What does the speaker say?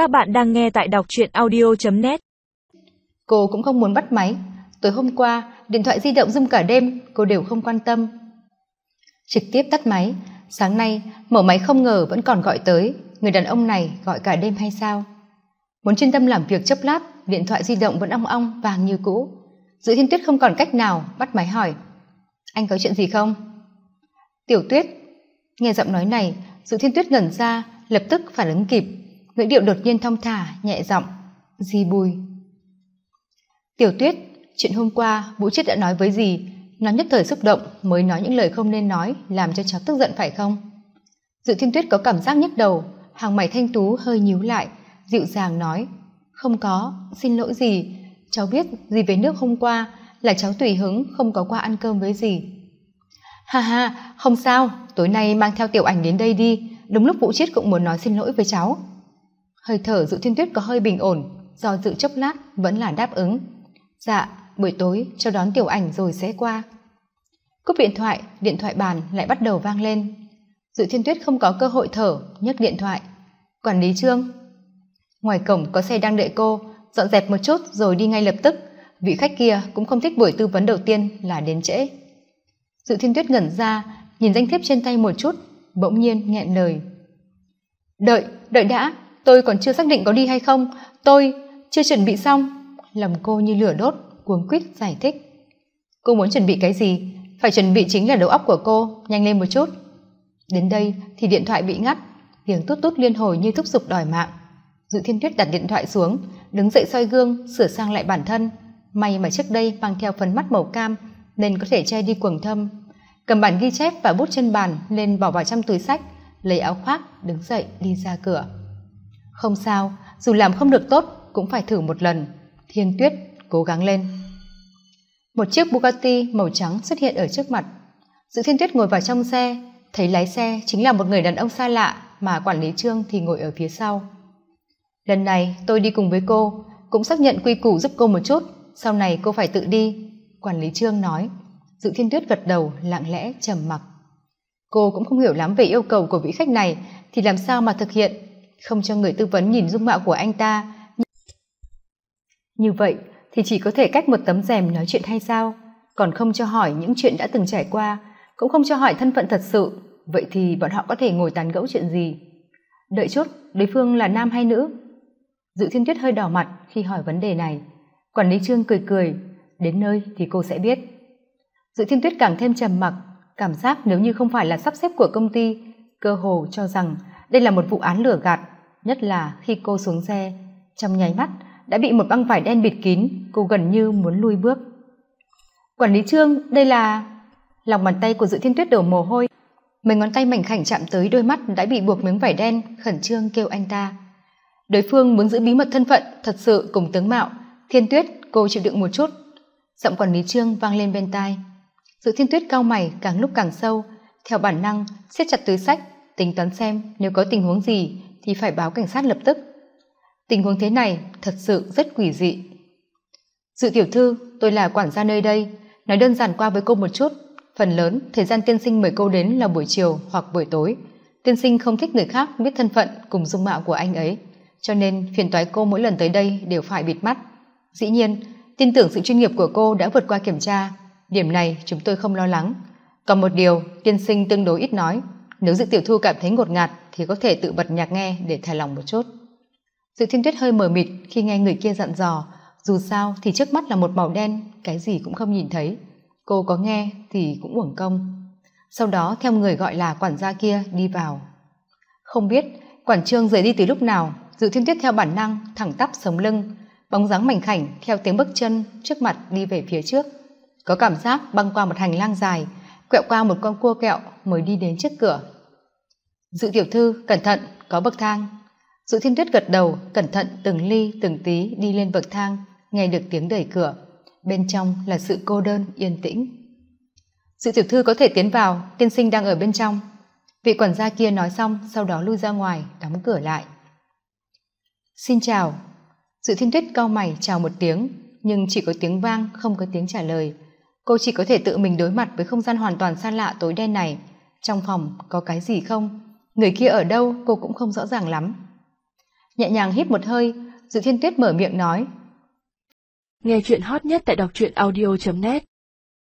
Các bạn đang nghe tại đọc truyện audio.net Cô cũng không muốn bắt máy. Tối hôm qua, điện thoại di động rung cả đêm, cô đều không quan tâm. Trực tiếp tắt máy. Sáng nay, mở máy không ngờ vẫn còn gọi tới. Người đàn ông này gọi cả đêm hay sao? Muốn chuyên tâm làm việc chấp lát, điện thoại di động vẫn ong ong vàng như cũ. Dự thiên tuyết không còn cách nào, bắt máy hỏi. Anh có chuyện gì không? Tiểu tuyết. Nghe giọng nói này, dự thiên tuyết ngẩn ra, lập tức phản ứng kịp ngữ điệu đột nhiên thong thả, nhẹ giọng, di bùi. Tiểu tuyết, chuyện hôm qua vũ chết đã nói với gì nó nhất thời xúc động, mới nói những lời không nên nói, làm cho cháu tức giận phải không? Dự thiên tuyết có cảm giác nhức đầu, hàng mày thanh tú hơi nhíu lại, dịu dàng nói, không có, xin lỗi gì cháu biết gì về nước hôm qua là cháu tùy hứng, không có qua ăn cơm với gì ha ha, không sao, tối nay mang theo tiểu ảnh đến đây đi, đúng lúc vũ chiết cũng muốn nói xin lỗi với cháu hơi thở dự thiên tuyết có hơi bình ổn, do dự chốc lát vẫn là đáp ứng. Dạ buổi tối cho đón tiểu ảnh rồi sẽ qua. Cúp điện thoại điện thoại bàn lại bắt đầu vang lên. Dự thiên tuyết không có cơ hội thở, nhấc điện thoại. Quản lý trương. Ngoài cổng có xe đang đợi cô, dọn dẹp một chút rồi đi ngay lập tức. Vị khách kia cũng không thích buổi tư vấn đầu tiên là đến trễ. Dự thiên tuyết ngẩn ra, nhìn danh thiếp trên tay một chút, bỗng nhiên nghẹn lời. Đợi đợi đã tôi còn chưa xác định có đi hay không. Tôi chưa chuẩn bị xong. Lòng cô như lửa đốt, cuống quýt giải thích. Cô muốn chuẩn bị cái gì? Phải chuẩn bị chính là đầu óc của cô. Nhanh lên một chút. Đến đây thì điện thoại bị ngắt. Tiếng tút tút liên hồi như thúc giục đòi mạng. Dự thiên tuyết đặt điện thoại xuống, đứng dậy soi gương, sửa sang lại bản thân. May mà trước đây mang theo phần mắt màu cam, nên có thể che đi quầng thâm. Cầm bản ghi chép và bút trên bàn, lên bỏ vào trong túi sách, lấy áo khoác, đứng dậy đi ra cửa không sao, dù làm không được tốt, cũng phải thử một lần. Thiên tuyết, cố gắng lên. Một chiếc bugatti màu trắng xuất hiện ở trước mặt. Dự thiên tuyết ngồi vào trong xe, thấy lái xe chính là một người đàn ông xa lạ mà quản lý trương thì ngồi ở phía sau. Lần này, tôi đi cùng với cô, cũng xác nhận quy củ giúp cô một chút, sau này cô phải tự đi, quản lý trương nói. Dự thiên tuyết gật đầu, lặng lẽ trầm mặc. Cô cũng không hiểu lắm về yêu cầu của vị khách này, thì làm sao mà thực hiện? Không cho người tư vấn nhìn dung mạo của anh ta. Như vậy thì chỉ có thể cách một tấm rèm nói chuyện hay sao? Còn không cho hỏi những chuyện đã từng trải qua, cũng không cho hỏi thân phận thật sự, vậy thì bọn họ có thể ngồi tán gẫu chuyện gì? Đợi chút đối phương là nam hay nữ? Dự thiên tuyết hơi đỏ mặt khi hỏi vấn đề này. Quản lý trương cười cười, đến nơi thì cô sẽ biết. Dự thiên tuyết càng thêm trầm mặc, cảm giác nếu như không phải là sắp xếp của công ty, cơ hồ cho rằng đây là một vụ án lửa gạt, nhất là khi cô xuống xe. Trong nháy mắt, đã bị một băng vải đen bịt kín, cô gần như muốn lui bước. Quản lý trương, đây là lòng bàn tay của dự thiên tuyết đổ mồ hôi. Mấy ngón tay mảnh khảnh chạm tới đôi mắt đã bị buộc miếng vải đen, khẩn trương kêu anh ta. Đối phương muốn giữ bí mật thân phận, thật sự cùng tướng mạo. Thiên tuyết, cô chịu đựng một chút. Giọng quản lý trương vang lên bên tai. Dự thiên tuyết cao mày, càng lúc càng sâu. Theo bản năng, siết chặt túi sách tính toán xem nếu có tình huống gì thì phải báo cảnh sát lập tức. Tình huống thế này thật sự rất quỷ dị. Dự tiểu thư, tôi là quản gia nơi đây, nói đơn giản qua với cô một chút. Phần lớn thời gian tiên sinh mời cô đến là buổi chiều hoặc buổi tối. Tiên sinh không thích người khác biết thân phận cùng dung mạo của anh ấy, cho nên phiền toái cô mỗi lần tới đây đều phải bịt mắt. Dĩ nhiên, tin tưởng sự chuyên nghiệp của cô đã vượt qua kiểm tra. Điểm này chúng tôi không lo lắng. Còn một điều, tiên sinh tương đối ít nói nếu dự tiểu thu cảm thấy ngột ngạt thì có thể tự bật nhạc nghe để thả lòng một chút. Dự thiên tuyết hơi mờ mịt khi nghe người kia dặn dò, dù sao thì trước mắt là một màu đen, cái gì cũng không nhìn thấy. Cô có nghe thì cũng uổng công. Sau đó theo người gọi là quản gia kia đi vào. Không biết quản trương rời đi từ lúc nào, dự thiên tuyết theo bản năng thẳng tắp sống lưng, bóng dáng mảnh khảnh theo tiếng bước chân trước mặt đi về phía trước. Có cảm giác băng qua một hành lang dài, quẹo qua một con cua kẹo mới đi đến trước cửa. Dự tiểu thư, cẩn thận, có bậc thang. Dự thiên tuyết gật đầu, cẩn thận, từng ly, từng tí đi lên bậc thang, nghe được tiếng đẩy cửa. Bên trong là sự cô đơn, yên tĩnh. Dự tiểu thư có thể tiến vào, tiên sinh đang ở bên trong. Vị quản gia kia nói xong, sau đó lui ra ngoài, đóng cửa lại. Xin chào. Dự thiên tuyết cau mày, chào một tiếng, nhưng chỉ có tiếng vang, không có tiếng trả lời. Cô chỉ có thể tự mình đối mặt với không gian hoàn toàn xa lạ tối đen này trong phòng có cái gì không? Người kia ở đâu cô cũng không rõ ràng lắm. Nhẹ nhàng hít một hơi, dự thiên tuyết mở miệng nói. Nghe chuyện hot nhất tại đọc truyện audio net.